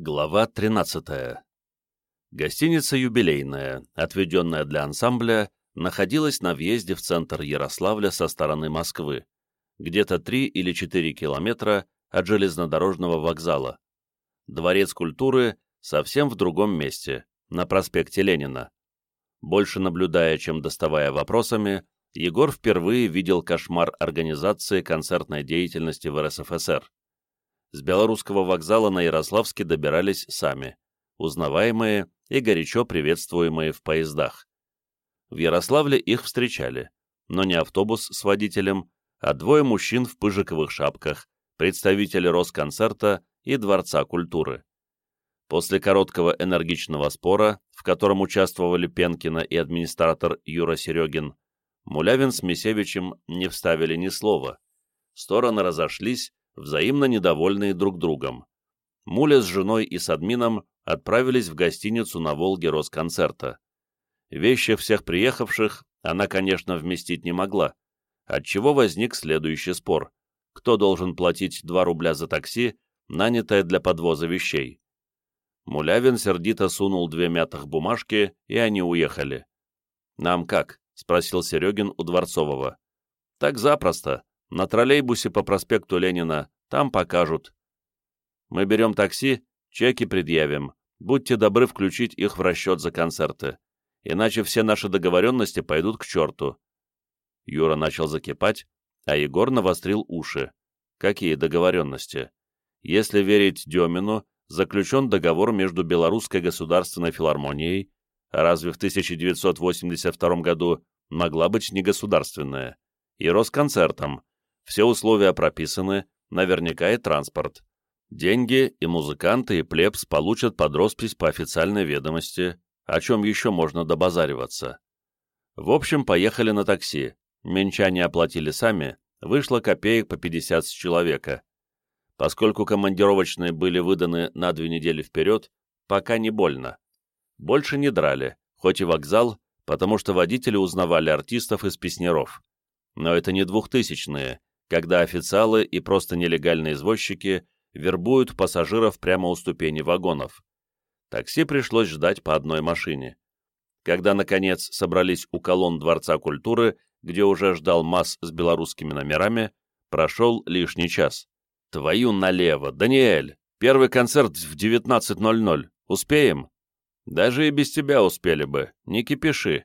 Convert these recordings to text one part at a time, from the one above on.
Глава 13. Гостиница «Юбилейная», отведенная для ансамбля, находилась на въезде в центр Ярославля со стороны Москвы, где-то 3 или 4 километра от железнодорожного вокзала. Дворец культуры совсем в другом месте, на проспекте Ленина. Больше наблюдая, чем доставая вопросами, Егор впервые видел кошмар организации концертной деятельности в РСФСР с Белорусского вокзала на Ярославске добирались сами, узнаваемые и горячо приветствуемые в поездах. В Ярославле их встречали, но не автобус с водителем, а двое мужчин в пыжиковых шапках, представители Росконцерта и Дворца культуры. После короткого энергичного спора, в котором участвовали Пенкина и администратор Юра Серегин, Мулявин с Мисевичем не вставили ни слова. Стороны разошлись, взаимно недовольные друг другом. Муля с женой и с админом отправились в гостиницу на Волге Росконцерта. Вещи всех приехавших она, конечно, вместить не могла, отчего возник следующий спор. Кто должен платить 2 рубля за такси, нанятое для подвоза вещей? Мулявин сердито сунул две мятых бумажки, и они уехали. «Нам как?» — спросил Серегин у Дворцового. «Так запросто. На троллейбусе по проспекту Ленина, там покажут. Мы берем такси, чеки предъявим. Будьте добры включить их в расчет за концерты. Иначе все наши договоренности пойдут к черту. Юра начал закипать, а Егор навострил уши. Какие договоренности? Если верить Демину, заключен договор между Белорусской государственной филармонией, а разве в 1982 году могла быть негосударственная, и Росконцертом, все условия прописаны, наверняка и транспорт. Деньги и музыканты, и плебс получат под роспись по официальной ведомости, о чем еще можно добазариваться. В общем, поехали на такси. Менчане оплатили сами, вышло копеек по 50 с человека. Поскольку командировочные были выданы на две недели вперед, пока не больно. Больше не драли, хоть и вокзал, потому что водители узнавали артистов из песнеров. Но это не двухтысячные, когда официалы и просто нелегальные извозчики вербуют пассажиров прямо у ступени вагонов. Такси пришлось ждать по одной машине. Когда, наконец, собрались у колонн Дворца культуры, где уже ждал МАЗ с белорусскими номерами, прошел лишний час. «Твою налево, Даниэль! Первый концерт в 19.00. Успеем?» «Даже и без тебя успели бы. Не кипиши».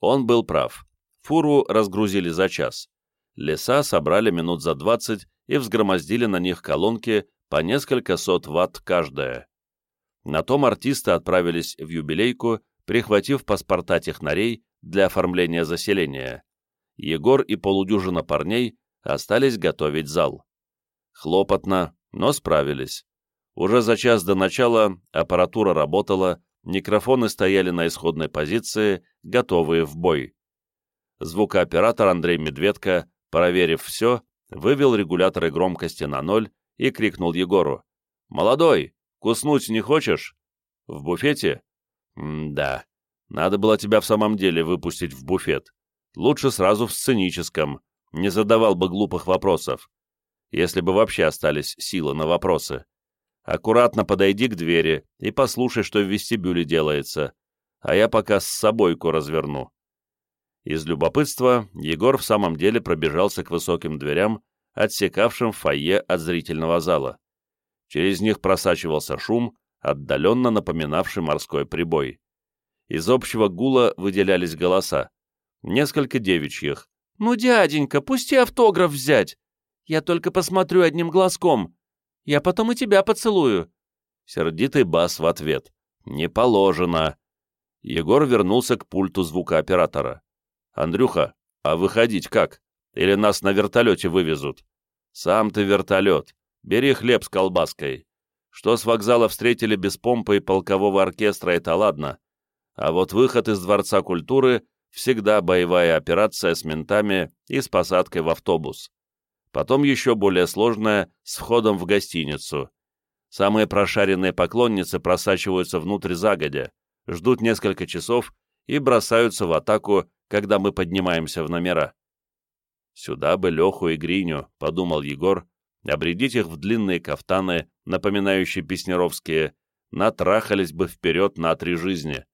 Он был прав. Фуру разгрузили за час. Леса собрали минут за 20 и взгромоздили на них колонки по несколько сот ватт каждая. На том артисты отправились в юбилейку, прихватив паспорта технарей для оформления заселения. Егор и полудюжина парней остались готовить зал. Хлопотно, но справились. Уже за час до начала аппаратура работала, микрофоны стояли на исходной позиции, готовые в бой. Звукооператор Андрей Медведко Проверив все, вывел регуляторы громкости на ноль и крикнул Егору. «Молодой, куснуть не хочешь?» «В буфете?» «Да. Надо было тебя в самом деле выпустить в буфет. Лучше сразу в сценическом. Не задавал бы глупых вопросов. Если бы вообще остались силы на вопросы. Аккуратно подойди к двери и послушай, что в вестибюле делается. А я пока с собойку разверну». Из любопытства Егор в самом деле пробежался к высоким дверям, отсекавшим фойе от зрительного зала. Через них просачивался шум, отдаленно напоминавший морской прибой. Из общего гула выделялись голоса. Несколько девичьих. «Ну, дяденька, пусти автограф взять! Я только посмотрю одним глазком. Я потом и тебя поцелую!» Сердитый бас в ответ. «Не положено!» Егор вернулся к пульту звукооператора. «Андрюха, а выходить как? Или нас на вертолете вывезут?» «Сам ты вертолет. Бери хлеб с колбаской. Что с вокзала встретили без помпы и полкового оркестра, это ладно. А вот выход из Дворца культуры — всегда боевая операция с ментами и с посадкой в автобус. Потом еще более сложная — с входом в гостиницу. Самые прошаренные поклонницы просачиваются внутрь загодя, ждут несколько часов и бросаются в атаку когда мы поднимаемся в номера. «Сюда бы Леху и Гриню», — подумал Егор, обредить их в длинные кафтаны, напоминающие песнеровские, натрахались бы вперед на три жизни,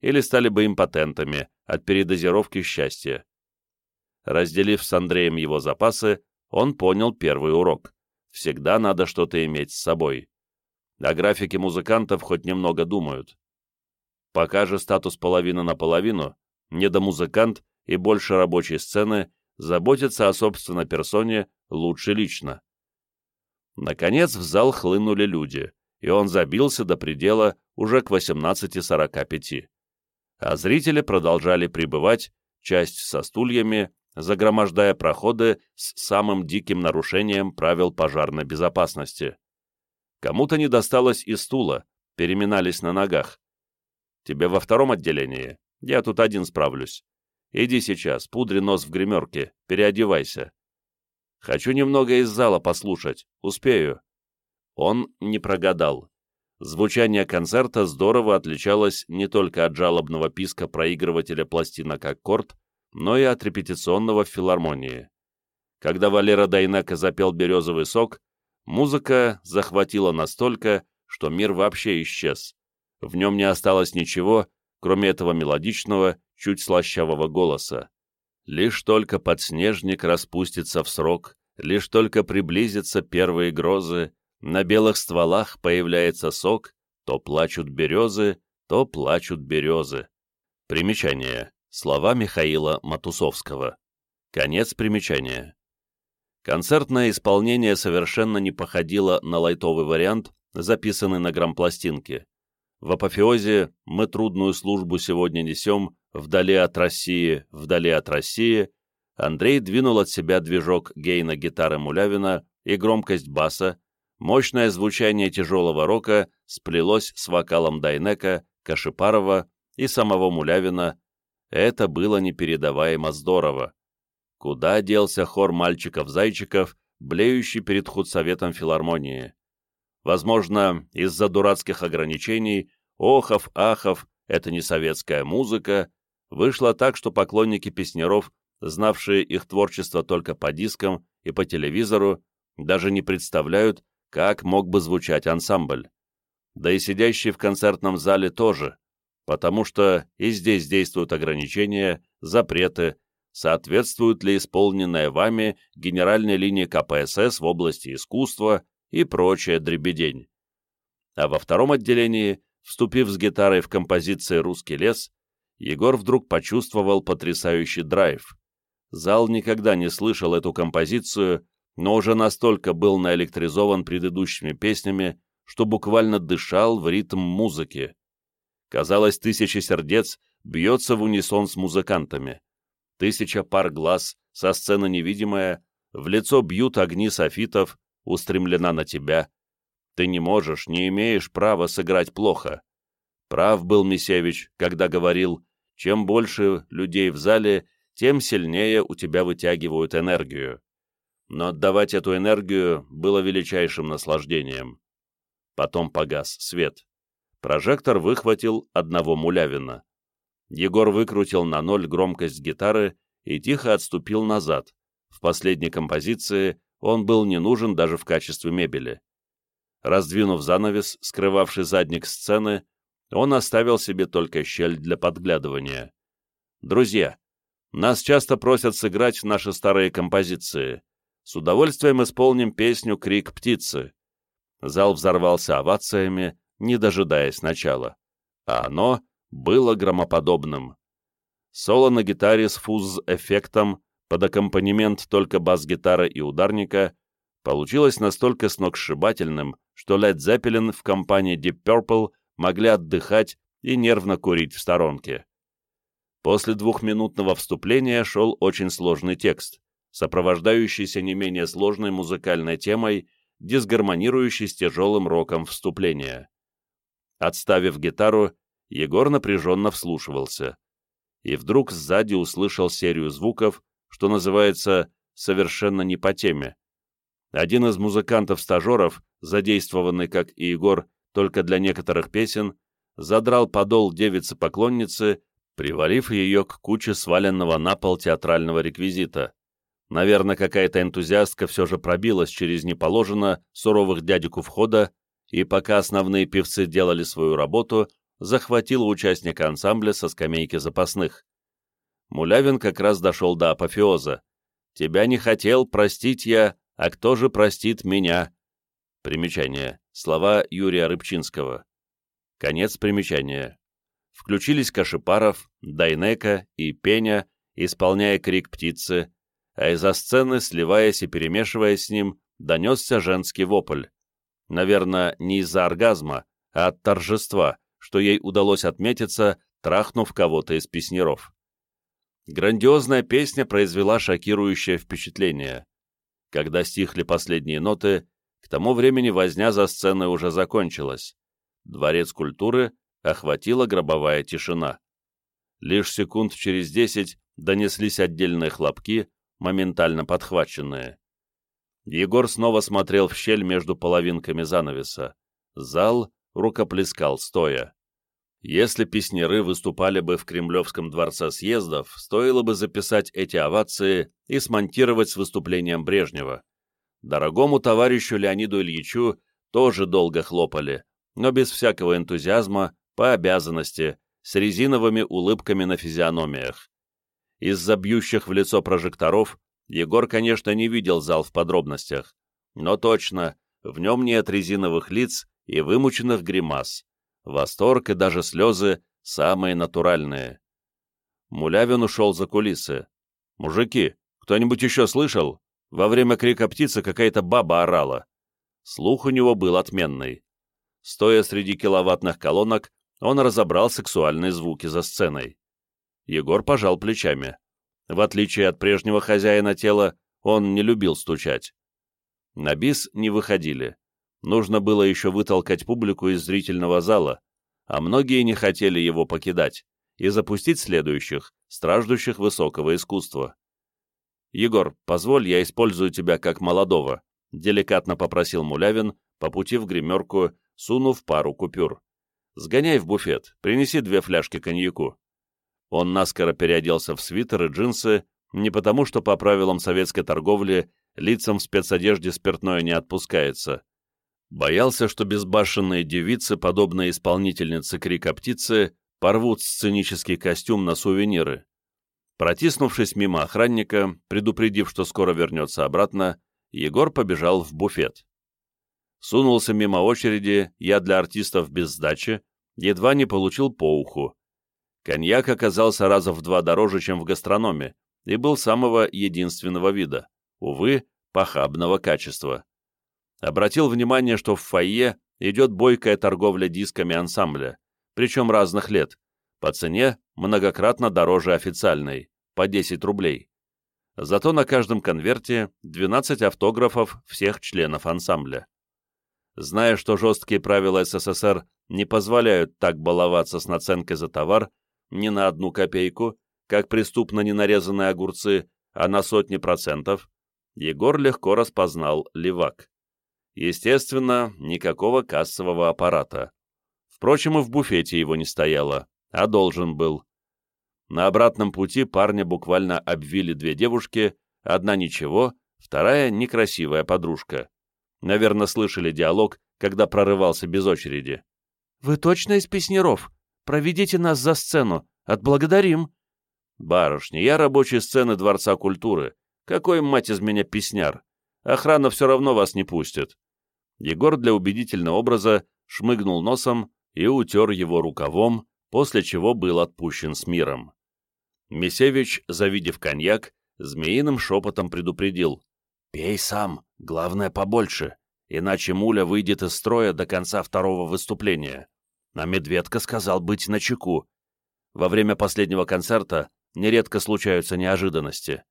или стали бы импотентами от передозировки счастья. Разделив с Андреем его запасы, он понял первый урок. Всегда надо что-то иметь с собой. О графике музыкантов хоть немного думают. Пока же статус половина на половину, недомузыкант и больше рабочей сцены заботится о собственной персоне лучше лично. Наконец в зал хлынули люди, и он забился до предела уже к 18.45. А зрители продолжали прибывать, часть со стульями, загромождая проходы с самым диким нарушением правил пожарной безопасности. Кому-то не досталось и стула, переминались на ногах. Тебе во втором отделении? Я тут один справлюсь. Иди сейчас, пудри нос в гримерке, переодевайся. Хочу немного из зала послушать, успею. Он не прогадал. Звучание концерта здорово отличалось не только от жалобного писка проигрывателя пластинок «Аккорд», но и от репетиционного в филармонии. Когда Валера Дайнека запел «Березовый сок», музыка захватила настолько, что мир вообще исчез. В нем не осталось ничего, кроме этого мелодичного, чуть слащавого голоса. Лишь только подснежник распустится в срок, лишь только приблизятся первые грозы, на белых стволах появляется сок, то плачут березы, то плачут березы. Примечание. Слова Михаила Матусовского. Конец примечания. Концертное исполнение совершенно не походило на лайтовый вариант, записанный на грампластинке. В апофеозе «Мы трудную службу сегодня несем, вдали от России, вдали от России», Андрей двинул от себя движок гейна гитары Мулявина и громкость баса, мощное звучание тяжелого рока сплелось с вокалом Дайнека, Кашипарова и самого Мулявина, это было непередаваемо здорово. Куда делся хор мальчиков-зайчиков, блеющий перед худсоветом филармонии? Возможно, из-за дурацких ограничений, охов, ахов, это не советская музыка, вышло так, что поклонники песнеров, знавшие их творчество только по дискам и по телевизору, даже не представляют, как мог бы звучать ансамбль. Да и сидящие в концертном зале тоже, потому что и здесь действуют ограничения, запреты, соответствует ли исполненная вами генеральной линии КПСС в области искусства и прочая дребедень. А во втором отделении, вступив с гитарой в композиции «Русский лес», Егор вдруг почувствовал потрясающий драйв. Зал никогда не слышал эту композицию, но уже настолько был наэлектризован предыдущими песнями, что буквально дышал в ритм музыки. Казалось, тысяча сердец бьется в унисон с музыкантами. Тысяча пар глаз, со сцены невидимая, в лицо бьют огни софитов, устремлена на тебя. Ты не можешь, не имеешь права сыграть плохо. Прав был Мисевич, когда говорил, чем больше людей в зале, тем сильнее у тебя вытягивают энергию. Но отдавать эту энергию было величайшим наслаждением. Потом погас свет. Прожектор выхватил одного мулявина. Егор выкрутил на ноль громкость гитары и тихо отступил назад. В последней композиции он был не нужен даже в качестве мебели. Раздвинув занавес, скрывавший задник сцены, он оставил себе только щель для подглядывания. «Друзья, нас часто просят сыграть наши старые композиции. С удовольствием исполним песню «Крик птицы». Зал взорвался овациями, не дожидаясь начала. А оно было громоподобным. Соло на гитаре с фуз-эффектом под аккомпанемент только бас-гитары и ударника получилось настолько сногсшибательным, что Led Zeppelin в компании Deep Purple могли отдыхать и нервно курить в сторонке. После двухминутного вступления шел очень сложный текст, сопровождающийся не менее сложной музыкальной темой, дисгармонирующий с тяжелым роком вступления. Отставив гитару, Егор напряженно вслушивался. И вдруг сзади услышал серию звуков, что называется «совершенно не по теме». Один из музыкантов-стажеров, задействованный, как и Егор, только для некоторых песен, задрал подол девицы-поклонницы, привалив ее к куче сваленного на пол театрального реквизита. Наверное, какая-то энтузиастка все же пробилась через неположено суровых дядек у входа, и пока основные певцы делали свою работу, захватила участника ансамбля со скамейки запасных. Мулявин как раз дошел до апофеоза. «Тебя не хотел простить я, а кто же простит меня?» Примечание. Слова Юрия Рыбчинского. Конец примечания. Включились Кашипаров, Дайнека и Пеня, исполняя крик птицы, а из-за сцены, сливаясь и перемешиваясь с ним, донесся женский вопль. Наверное, не из-за оргазма, а от торжества, что ей удалось отметиться, трахнув кого-то из песнеров. Грандиозная песня произвела шокирующее впечатление. Когда стихли последние ноты, к тому времени возня за сценой уже закончилась. Дворец культуры охватила гробовая тишина. Лишь секунд через десять донеслись отдельные хлопки, моментально подхваченные. Егор снова смотрел в щель между половинками занавеса. Зал рукоплескал стоя. Если песняры выступали бы в Кремлевском дворце съездов, стоило бы записать эти овации и смонтировать с выступлением Брежнева. Дорогому товарищу Леониду Ильичу тоже долго хлопали, но без всякого энтузиазма, по обязанности, с резиновыми улыбками на физиономиях. Из-за бьющих в лицо прожекторов Егор, конечно, не видел зал в подробностях, но точно, в нем нет резиновых лиц и вымученных гримас. Восторг и даже слезы самые натуральные. Мулявин ушел за кулисы. «Мужики, кто-нибудь еще слышал? Во время крика птицы какая-то баба орала». Слух у него был отменный. Стоя среди киловаттных колонок, он разобрал сексуальные звуки за сценой. Егор пожал плечами. В отличие от прежнего хозяина тела, он не любил стучать. На бис не выходили. Нужно было еще вытолкать публику из зрительного зала, а многие не хотели его покидать, и запустить следующих, страждущих высокого искусства. «Егор, позволь, я использую тебя как молодого», — деликатно попросил Мулявин, по пути в гримерку, сунув пару купюр. «Сгоняй в буфет, принеси две фляжки коньяку». Он наскоро переоделся в свитер и джинсы, не потому что по правилам советской торговли лицам в спецодежде спиртное не отпускается. Боялся, что безбашенные девицы, подобные исполнительнице крика птицы, порвут сценический костюм на сувениры. Протиснувшись мимо охранника, предупредив, что скоро вернется обратно, Егор побежал в буфет. Сунулся мимо очереди, я для артистов без сдачи, едва не получил по уху. Коньяк оказался раза в два дороже, чем в гастрономе, и был самого единственного вида, увы, похабного качества. Обратил внимание, что в фойе идет бойкая торговля дисками ансамбля, причем разных лет, по цене многократно дороже официальной, по 10 рублей. Зато на каждом конверте 12 автографов всех членов ансамбля. Зная, что жесткие правила СССР не позволяют так баловаться с наценкой за товар, не на одну копейку, как преступно ненарезанные огурцы, а на сотни процентов, Егор легко распознал левак. Естественно, никакого кассового аппарата. Впрочем, и в буфете его не стояло, а должен был. На обратном пути парня буквально обвили две девушки, одна ничего, вторая некрасивая подружка. Наверное, слышали диалог, когда прорывался без очереди. «Вы точно из песнеров?» Проведите нас за сцену. Отблагодарим. Барышня, я рабочий сцены Дворца культуры. Какой, мать из меня, песняр? Охрана все равно вас не пустит. Егор для убедительного образа шмыгнул носом и утер его рукавом, после чего был отпущен с миром. Мисевич, завидев коньяк, змеиным шепотом предупредил. «Пей сам, главное побольше, иначе муля выйдет из строя до конца второго выступления. А Медведка сказал быть начеку. Во время последнего концерта нередко случаются неожиданности.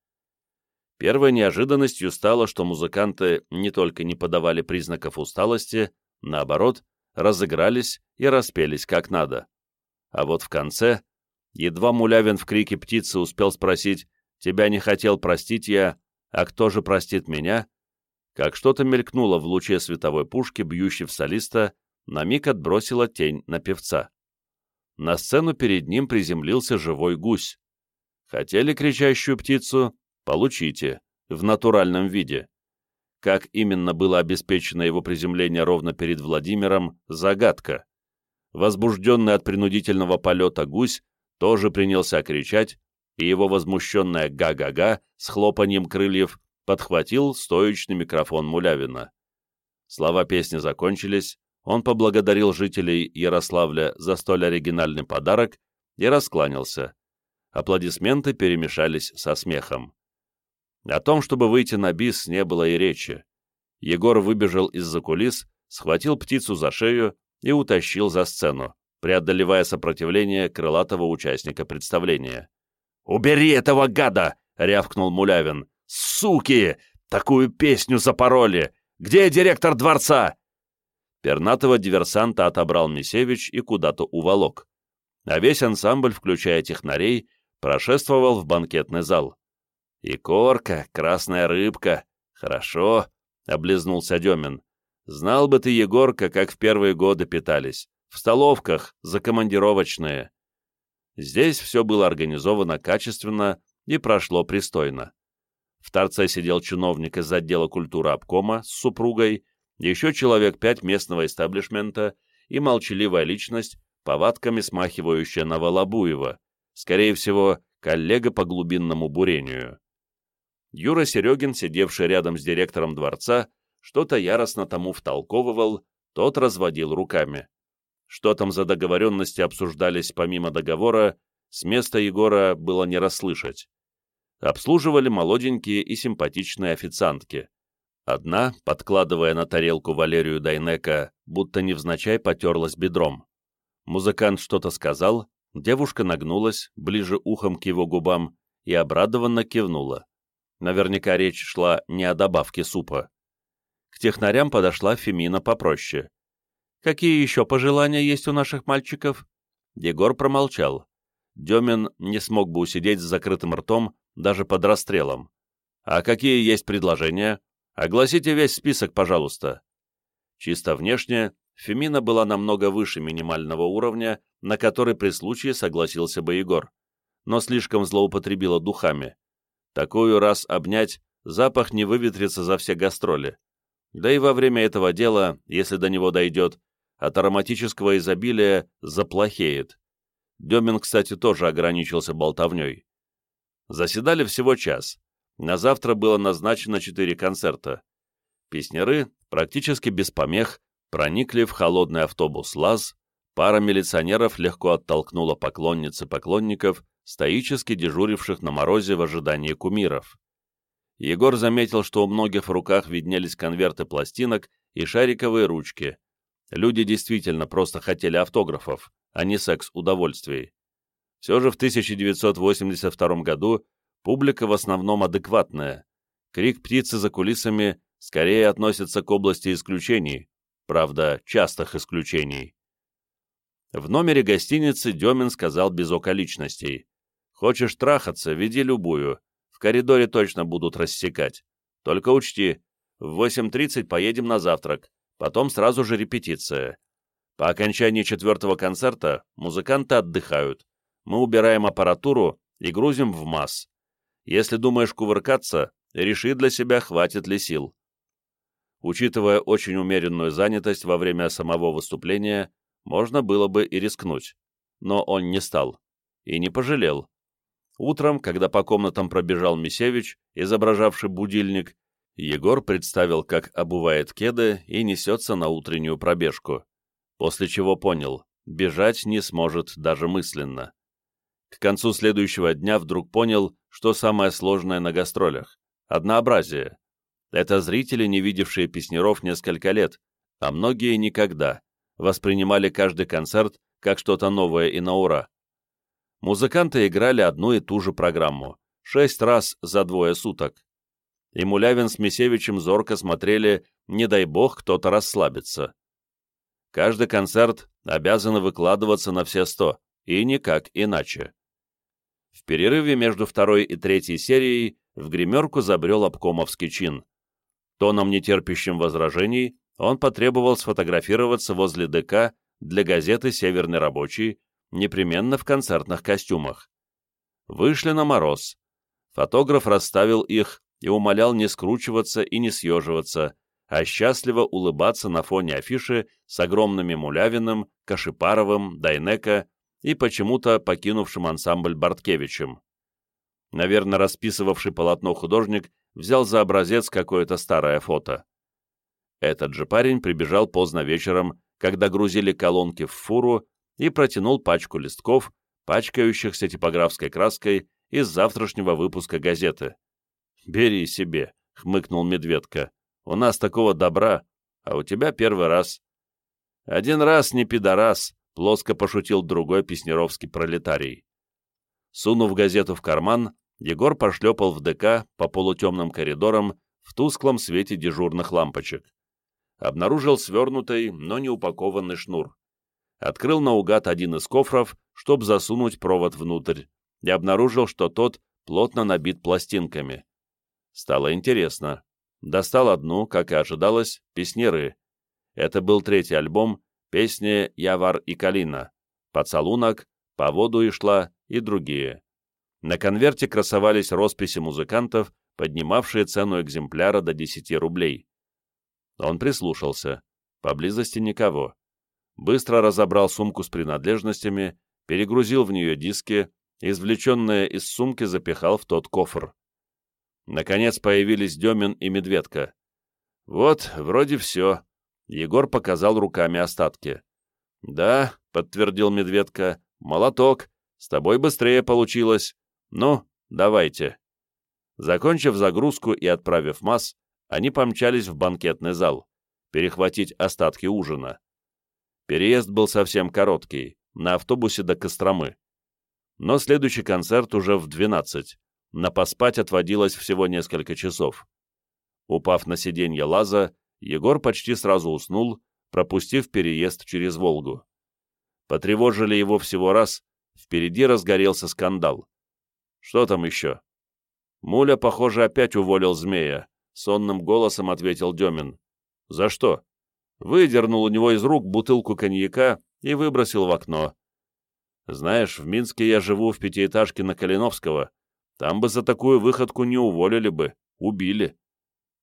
Первой неожиданностью стало, что музыканты не только не подавали признаков усталости, наоборот, разыгрались и распелись как надо. А вот в конце, едва Мулявин в крике птицы успел спросить «Тебя не хотел простить я, а кто же простит меня?» как что-то мелькнуло в луче световой пушки, бьющей в солиста, на миг отбросила тень на певца. На сцену перед ним приземлился живой гусь. Хотели кричащую птицу? Получите. в натуральном виде. Как именно было обеспечено его приземление ровно перед Владимиром – загадка. Возбужденный от принудительного полета гусь тоже принялся кричать, и его возмущенная «га-га-га» с хлопанием крыльев подхватил стоечный микрофон Мулявина. Слова песни закончились, он поблагодарил жителей Ярославля за столь оригинальный подарок и раскланялся. Аплодисменты перемешались со смехом. О том, чтобы выйти на бис, не было и речи. Егор выбежал из-за кулис, схватил птицу за шею и утащил за сцену, преодолевая сопротивление крылатого участника представления. «Убери этого гада!» — рявкнул Мулявин. «Суки! Такую песню запороли! Где директор дворца?» Пернатого диверсанта отобрал Мисевич и куда-то уволок. А весь ансамбль, включая технарей, прошествовал в банкетный зал. «И корка, красная рыбка. Хорошо», — облизнулся Демин. «Знал бы ты, Егорка, как в первые годы питались. В столовках, закомандировочные». Здесь все было организовано качественно и прошло пристойно. В торце сидел чиновник из отдела культуры обкома с супругой, еще человек пять местного истеблишмента и молчаливая личность, повадками смахивающая на Волобуева, скорее всего, коллега по глубинному бурению. Юра Серегин, сидевший рядом с директором дворца, что-то яростно тому втолковывал, тот разводил руками. Что там за договоренности обсуждались помимо договора, с места Егора было не расслышать. Обслуживали молоденькие и симпатичные официантки. Одна, подкладывая на тарелку Валерию Дайнека, будто невзначай потерлась бедром. Музыкант что-то сказал, девушка нагнулась, ближе ухом к его губам, и обрадованно кивнула. Наверняка речь шла не о добавке супа. К технарям подошла Фемина попроще. «Какие еще пожелания есть у наших мальчиков?» Егор промолчал. Демин не смог бы усидеть с закрытым ртом даже под расстрелом. «А какие есть предложения? Огласите весь список, пожалуйста». Чисто внешне Фемина была намного выше минимального уровня, на который при случае согласился бы Егор, но слишком злоупотребила духами. Такую раз обнять, запах не выветрится за все гастроли. Да и во время этого дела, если до него дойдет, от ароматического изобилия заплохеет. Демин, кстати, тоже ограничился болтовней. Заседали всего час. На завтра было назначено четыре концерта. Песняры, практически без помех, проникли в холодный автобус ЛАЗ, пара милиционеров легко оттолкнула поклонниц и поклонников, стоически дежуривших на морозе в ожидании кумиров. Егор заметил, что у многих в руках виднелись конверты пластинок и шариковые ручки. Люди действительно просто хотели автографов, а не секс-удовольствий. Все же в 1982 году публика в основном адекватная. Крик птицы за кулисами скорее относится к области исключений, правда, частых исключений. В номере гостиницы Демин сказал без околичностей. Хочешь трахаться, веди любую. В коридоре точно будут рассекать. Только учти, в 8.30 поедем на завтрак, потом сразу же репетиция. По окончании четвертого концерта музыканты отдыхают. Мы убираем аппаратуру и грузим в масс. Если думаешь кувыркаться, реши для себя, хватит ли сил. Учитывая очень умеренную занятость во время самого выступления, можно было бы и рискнуть. Но он не стал. И не пожалел. Утром, когда по комнатам пробежал Мисевич, изображавший будильник, Егор представил, как обувает кеды и несется на утреннюю пробежку, после чего понял, бежать не сможет даже мысленно. К концу следующего дня вдруг понял, что самое сложное на гастролях — однообразие. Это зрители, не видевшие песнеров несколько лет, а многие никогда, воспринимали каждый концерт как что-то новое и на ура. Музыканты играли одну и ту же программу, шесть раз за двое суток. И Мулявин с Мисевичем зорко смотрели, не дай бог кто-то расслабится. Каждый концерт обязан выкладываться на все сто, и никак иначе. В перерыве между второй и третьей серией в гримерку забрел обкомовский чин. Тоном нетерпящим возражений он потребовал сфотографироваться возле ДК для газеты «Северный рабочий», непременно в концертных костюмах. Вышли на мороз. Фотограф расставил их и умолял не скручиваться и не съеживаться, а счастливо улыбаться на фоне афиши с огромными Мулявиным, Кашипаровым, Дайнека и почему-то покинувшим ансамбль Барткевичем. Наверное, расписывавший полотно художник взял за образец какое-то старое фото. Этот же парень прибежал поздно вечером, когда грузили колонки в фуру, и протянул пачку листков, пачкающихся типографской краской из завтрашнего выпуска газеты. «Бери себе», — хмыкнул Медведка. «У нас такого добра, а у тебя первый раз». «Один раз не пидорас», — плоско пошутил другой песнеровский пролетарий. Сунув газету в карман, Егор пошлепал в ДК по полутемным коридорам в тусклом свете дежурных лампочек. Обнаружил свернутый, но не упакованный шнур. Открыл наугад один из кофров, чтобы засунуть провод внутрь, и обнаружил, что тот плотно набит пластинками. Стало интересно. Достал одну, как и ожидалось, песнеры. Это был третий альбом, песни «Явар и Калина», «Поцелунок», «По воду и шла» и другие. На конверте красовались росписи музыкантов, поднимавшие цену экземпляра до 10 рублей. Он прислушался. Поблизости никого. Быстро разобрал сумку с принадлежностями, перегрузил в нее диски, извлеченные из сумки запихал в тот кофр. Наконец появились Демин и Медведка. «Вот, вроде все». Егор показал руками остатки. «Да», — подтвердил Медведка, — «молоток. С тобой быстрее получилось. Ну, давайте». Закончив загрузку и отправив масс, они помчались в банкетный зал, перехватить остатки ужина. Переезд был совсем короткий, на автобусе до Костромы. Но следующий концерт уже в 12, на поспать отводилось всего несколько часов. Упав на сиденье лаза, Егор почти сразу уснул, пропустив переезд через Волгу. Потревожили его всего раз, впереди разгорелся скандал. Что там еще? Муля, похоже, опять уволил змея, сонным голосом ответил Демин. За что? Выдернул у него из рук бутылку коньяка и выбросил в окно. Знаешь, в Минске я живу в пятиэтажке на Калиновского, там бы за такую выходку не уволили бы, убили.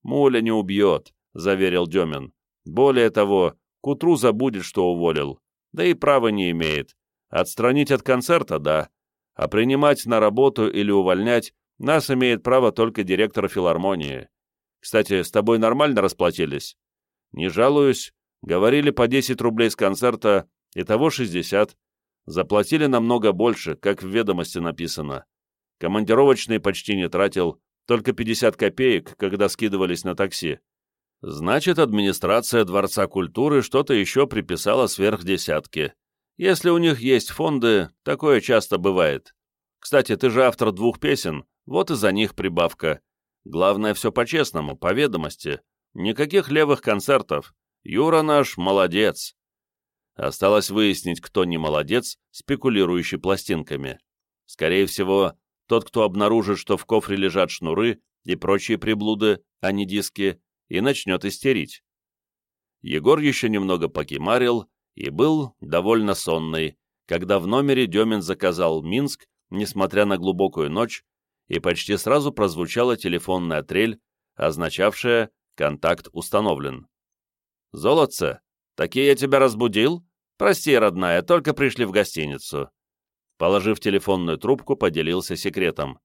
Муля не убьет, заверил Демин. Более того, к утру забудет, что уволил. Да и права не имеет. Отстранить от концерта — да. А принимать на работу или увольнять нас имеет право только директор филармонии. Кстати, с тобой нормально расплатились? Не жалуюсь. Говорили по 10 рублей с концерта, и того 60. Заплатили намного больше, как в ведомости написано. Командировочные почти не тратил, только 50 копеек, когда скидывались на такси. Значит, администрация Дворца культуры что-то еще приписала сверх десятки. Если у них есть фонды, такое часто бывает. Кстати, ты же автор двух песен, вот и за них прибавка. Главное, все по-честному, по ведомости. Никаких левых концертов. Юра наш молодец. Осталось выяснить, кто не молодец, спекулирующий пластинками. Скорее всего, тот, кто обнаружит, что в кофре лежат шнуры и прочие приблуды, а не диски, и начнет истерить. Егор еще немного покимарил и был довольно сонный, когда в номере Демин заказал Минск, несмотря на глубокую ночь, и почти сразу прозвучала телефонная трель, означавшая «контакт установлен». «Золотце, такие я тебя разбудил? Прости, родная, только пришли в гостиницу. Положив телефонную трубку, поделился секретом.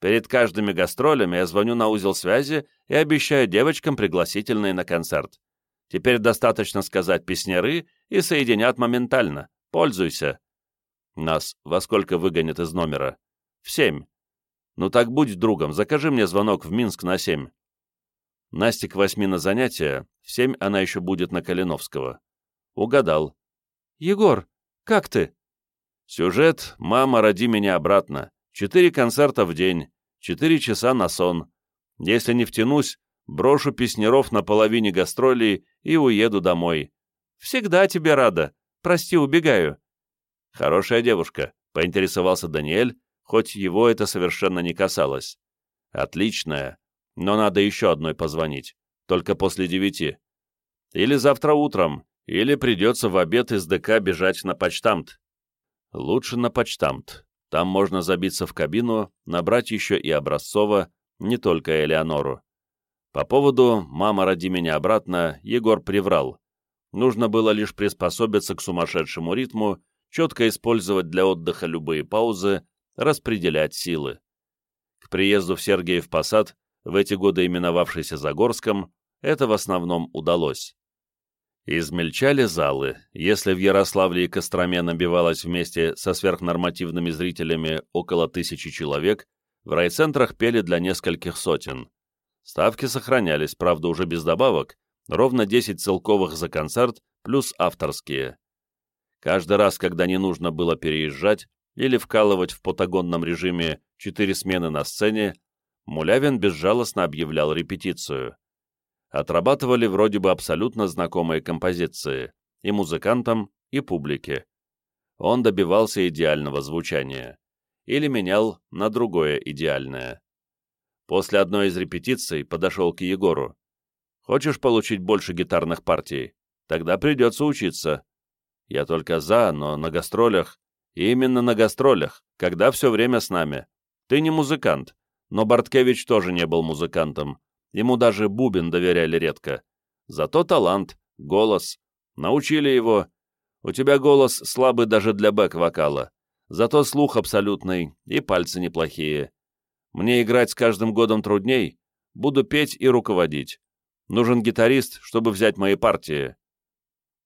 Перед каждыми гастролями я звоню на узел связи и обещаю девочкам пригласительные на концерт. Теперь достаточно сказать песняры и соединят моментально. Пользуйся. Нас во сколько выгонят из номера? В семь. Ну так будь другом, закажи мне звонок в Минск на семь. Настя к восьми на занятия, в семь она еще будет на Калиновского. Угадал. Егор, как ты? Сюжет «Мама, роди меня обратно». Четыре концерта в день, четыре часа на сон. Если не втянусь, брошу песнеров на половине гастролей и уеду домой. Всегда тебе рада. Прости, убегаю. Хорошая девушка, поинтересовался Даниэль, хоть его это совершенно не касалось. Отличная, но надо еще одной позвонить, только после девяти. Или завтра утром, или придется в обед из ДК бежать на почтамт. Лучше на почтамт. Там можно забиться в кабину, набрать еще и Образцова, не только Элеонору. По поводу «мама, роди меня обратно» Егор приврал. Нужно было лишь приспособиться к сумасшедшему ритму, четко использовать для отдыха любые паузы, распределять силы. К приезду в Сергиев Посад, в эти годы именовавшийся Загорском, это в основном удалось. Измельчали залы. Если в Ярославле и Костроме набивалось вместе со сверхнормативными зрителями около тысячи человек, в райцентрах пели для нескольких сотен. Ставки сохранялись, правда, уже без добавок, ровно 10 целковых за концерт, плюс авторские. Каждый раз, когда не нужно было переезжать или вкалывать в патагонном режиме четыре смены на сцене, Мулявин безжалостно объявлял репетицию отрабатывали вроде бы абсолютно знакомые композиции и музыкантам, и публике. Он добивался идеального звучания или менял на другое идеальное. После одной из репетиций подошел к Егору. «Хочешь получить больше гитарных партий? Тогда придется учиться. Я только за, но на гастролях. именно на гастролях, когда все время с нами. Ты не музыкант, но Барткевич тоже не был музыкантом, Ему даже бубен доверяли редко. Зато талант, голос. Научили его. У тебя голос слабый даже для бэк-вокала. Зато слух абсолютный и пальцы неплохие. Мне играть с каждым годом трудней. Буду петь и руководить. Нужен гитарист, чтобы взять мои партии.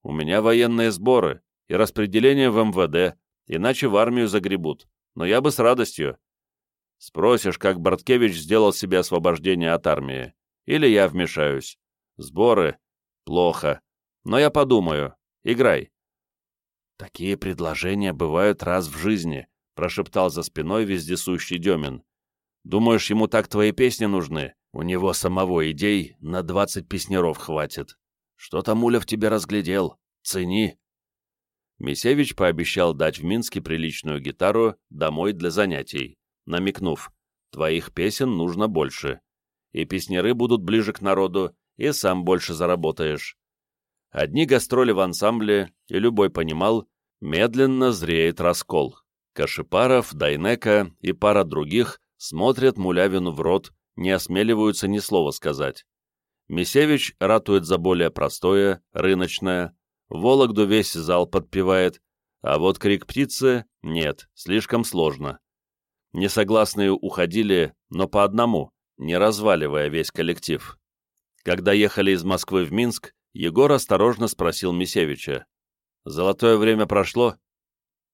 У меня военные сборы и распределение в МВД, иначе в армию загребут. Но я бы с радостью. Спросишь, как Борткевич сделал себе освобождение от армии. Или я вмешаюсь. Сборы? Плохо. Но я подумаю. Играй. Такие предложения бывают раз в жизни, прошептал за спиной вездесущий Демин. Думаешь, ему так твои песни нужны? У него самого идей на двадцать песнеров хватит. Что там Уля в тебе разглядел? Цени. Мисевич пообещал дать в Минске приличную гитару домой для занятий, намекнув, твоих песен нужно больше и песняры будут ближе к народу, и сам больше заработаешь. Одни гастроли в ансамбле, и любой понимал, медленно зреет раскол. Кашипаров, Дайнека и пара других смотрят Мулявину в рот, не осмеливаются ни слова сказать. Мисевич ратует за более простое, рыночное, Вологду весь зал подпевает, а вот крик птицы — нет, слишком сложно. Несогласные уходили, но по одному, не разваливая весь коллектив. Когда ехали из Москвы в Минск, Егор осторожно спросил Мисевича. «Золотое время прошло?»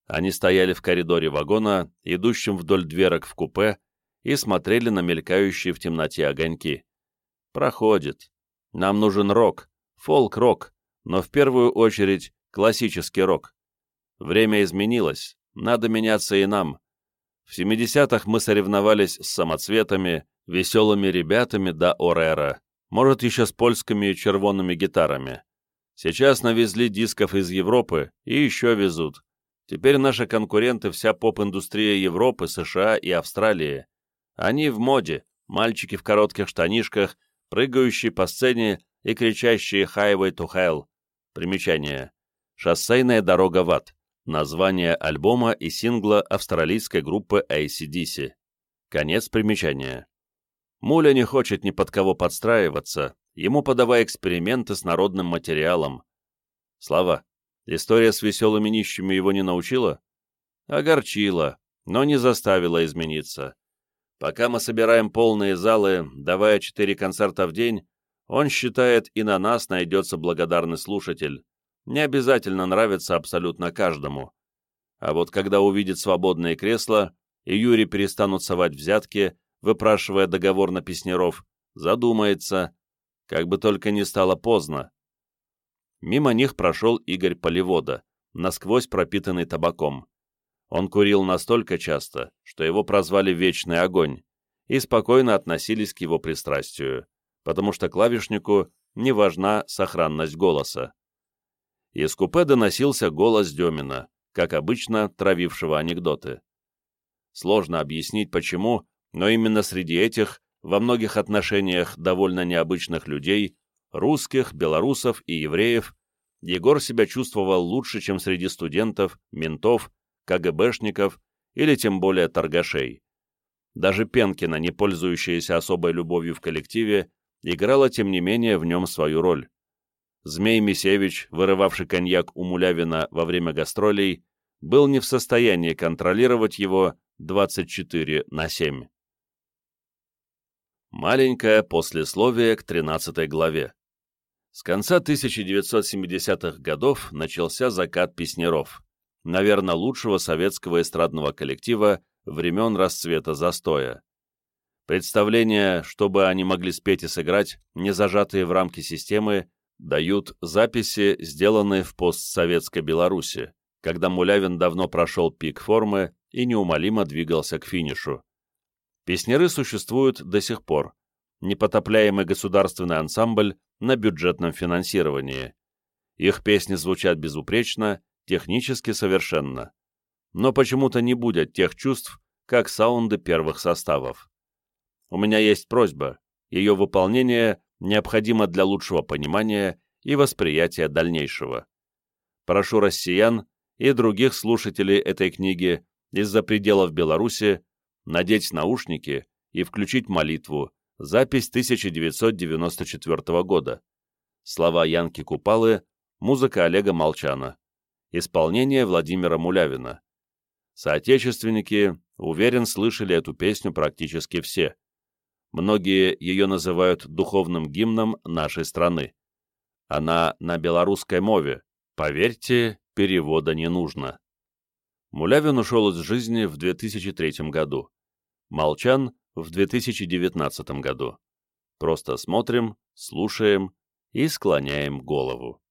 Они стояли в коридоре вагона, идущем вдоль дверок в купе, и смотрели на мелькающие в темноте огоньки. «Проходит. Нам нужен рок, фолк-рок, но в первую очередь классический рок. Время изменилось, надо меняться и нам. В 70-х мы соревновались с самоцветами, веселыми ребятами до Орера, может, еще с польскими червонными гитарами. Сейчас навезли дисков из Европы и еще везут. Теперь наши конкуренты вся поп-индустрия Европы, США и Австралии. Они в моде, мальчики в коротких штанишках, прыгающие по сцене и кричащие «Highway to Hell». Примечание. «Шоссейная дорога в ад». Название альбома и сингла австралийской группы ACDC. Конец примечания. Муля не хочет ни под кого подстраиваться, ему подавай эксперименты с народным материалом. Слава, история с веселыми нищими его не научила? Огорчила, но не заставила измениться. Пока мы собираем полные залы, давая четыре концерта в день, он считает, и на нас найдется благодарный слушатель. Не обязательно нравится абсолютно каждому. А вот когда увидит свободные кресла, и Юрий перестанут совать взятки, выпрашивая договор на Песнеров, задумается, как бы только не стало поздно. Мимо них прошел Игорь Полевода, насквозь пропитанный табаком. Он курил настолько часто, что его прозвали «Вечный огонь», и спокойно относились к его пристрастию, потому что клавишнику не важна сохранность голоса. Из купе доносился голос Демина, как обычно, травившего анекдоты. Сложно объяснить, почему, но именно среди этих, во многих отношениях довольно необычных людей, русских, белорусов и евреев, Егор себя чувствовал лучше, чем среди студентов, ментов, КГБшников или тем более торгашей. Даже Пенкина, не пользующаяся особой любовью в коллективе, играла, тем не менее, в нем свою роль. Змей Мисевич, вырывавший коньяк у Мулявина во время гастролей, был не в состоянии контролировать его 24 на 7. Маленькое послесловие к 13 главе. С конца 1970-х годов начался закат песнеров, наверное, лучшего советского эстрадного коллектива времен расцвета застоя. Представления, чтобы они могли спеть и сыграть, не зажатые в рамки системы, дают записи, сделанные в постсоветской Беларуси, когда Мулявин давно прошел пик формы и неумолимо двигался к финишу. Песнеры существуют до сих пор. Непотопляемый государственный ансамбль на бюджетном финансировании. Их песни звучат безупречно, технически совершенно. Но почему-то не будет тех чувств, как саунды первых составов. У меня есть просьба, ее выполнение необходимо для лучшего понимания и восприятия дальнейшего. Прошу россиян и других слушателей этой книги из-за пределов Беларуси надеть наушники и включить молитву, Запись 1994 года. Слова Янки Купалы, музыка Олега Молчана. Исполнение Владимира Мулявина. Соотечественники, уверен, слышали эту песню практически все. Многие ее называют духовным гимном нашей страны. Она на белорусской мове. Поверьте, перевода не нужно. Мулявин ушел из жизни в 2003 году. Молчан в 2019 году. Просто смотрим, слушаем и склоняем голову.